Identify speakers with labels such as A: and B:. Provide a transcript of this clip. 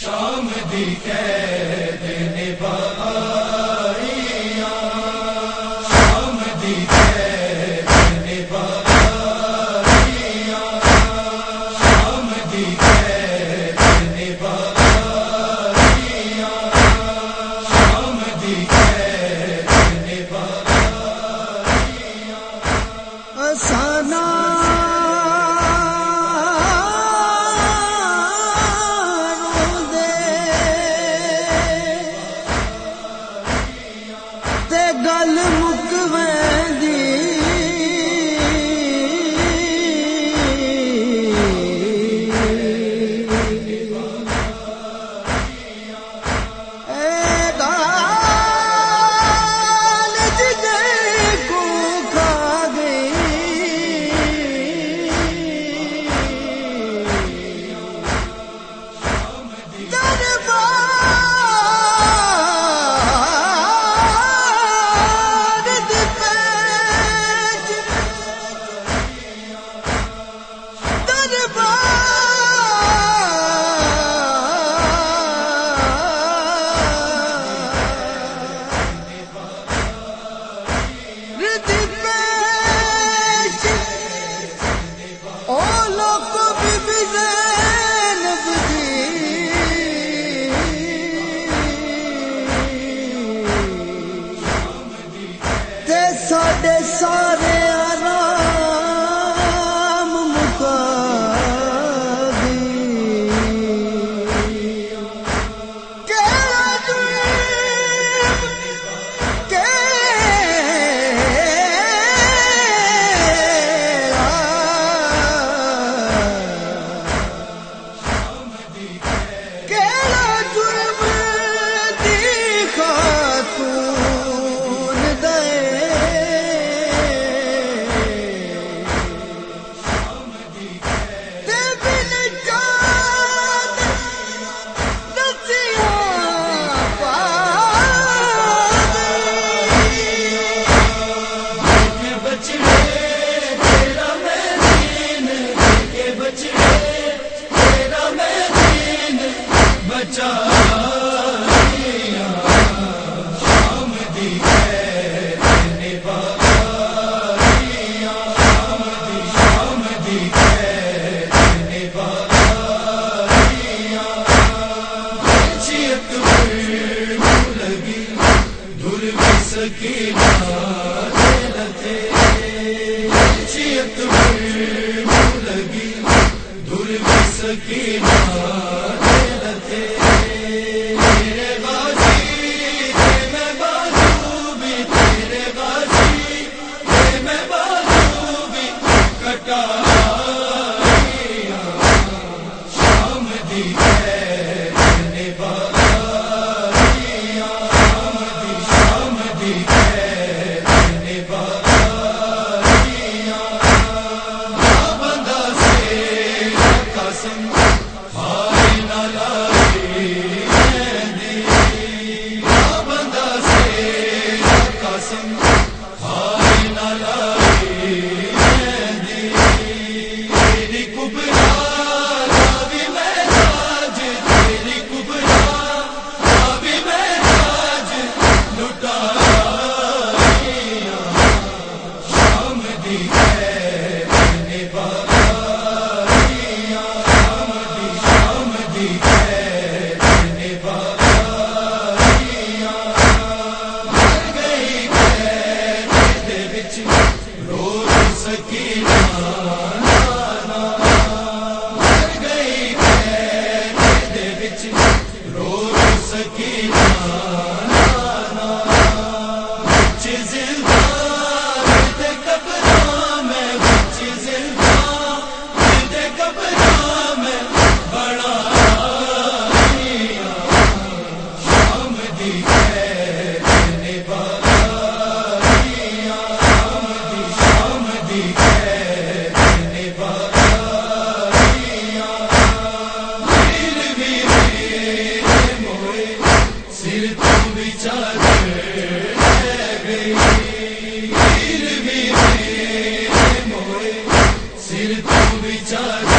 A: شام دی قید
B: گل سارے
A: سکینہ روز سکی چار